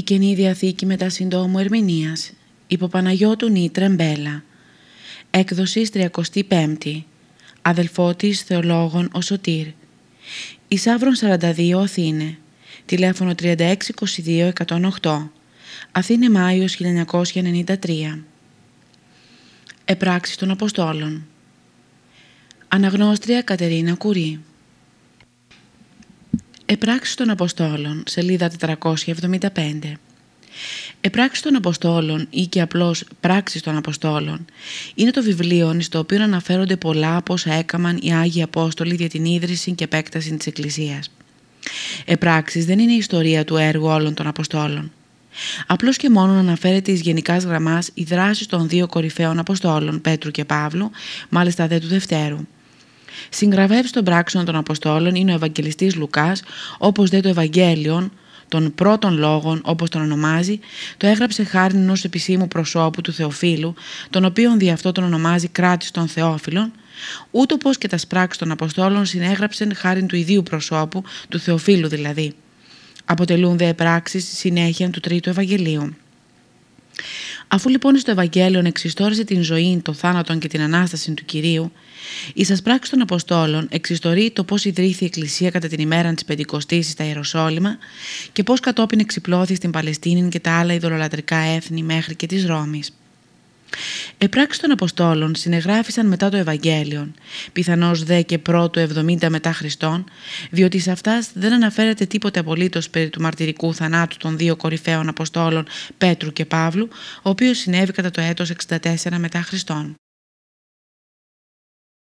Η Καινή Διαθήκη μετά συντόμου Ερμηνείας, υπό Παναγιώτου Νίτρε Μπέλα, έκδοσης 35η, αδελφότης θεολόγων ο Σωτήρ, Ισάβρον 42 Αθήνε, τηλέφωνο 3622 108, Αθήνε Μάιος 1993. Επράξεις των Αποστόλων. Αναγνώστρια Κατερίνα Κουρί Επράξεις των Αποστόλων, σελίδα 475 Επράξεις των Αποστόλων ή και απλώς Πράξεις των Αποστόλων είναι το βιβλίο στο οποίο αναφέρονται πολλά από όσα έκαμαν οι Άγιοι Απόστολοι για την ίδρυση και επέκταση της Εκκλησίας. Επράξεις δεν είναι η ιστορία του έργου όλων των Αποστόλων. Απλώς και μόνο αναφέρεται εις γενικάς γραμμάς η δράση των δύο κορυφαίων Αποστόλων, Πέτρου και Παύλου, μάλιστα δε του Δευτέρου. Συγγραφεύς των πράξεων των Αποστόλων είναι ο Ευαγγελιστής Λουκάς, όπως δε το Ευαγγέλιον, των πρώτων λόγων, όπως τον ονομάζει, το έγραψε χάρη ενός επισήμου προσώπου του Θεοφίλου, τον οποίον δι' αυτό τον ονομάζει κράτης των Θεόφιλων, ούτω πως και τα σπράξεις των Αποστόλων συνέγραψεν χάρη του ιδίου προσώπου, του Θεοφίλου δηλαδή. Αποτελούν δε πράξεις συνέχεια του Τρίτου Ευαγγελίου. Αφού λοιπόν στο Ευαγγέλιο εξιστόρισε την ζωή, το θάνατο και την Ανάσταση του Κυρίου, η σας πράξη των Αποστόλων εξιστορεί το πώς ιδρύθη η Εκκλησία κατά την ημέρα της Πεντηκοστής στα Ιεροσόλυμα και πώς κατόπιν εξυπλώθη στην Παλαιστίνη και τα άλλα ειδωλολατρικά έθνη μέχρι και της Ρώμης. Επράξεις των Αποστόλων συνεγράφησαν μετά το Ευαγγέλιο, πιθανώς δε και πρώτου 70 μετά Χριστόν, διότι σε αυτάς δεν αναφέρεται τίποτε απολύτως περί του μαρτυρικού θανάτου των δύο κορυφαίων Αποστόλων Πέτρου και Παύλου, ο οποίος συνέβη κατά το έτος 64 μετά Χριστόν.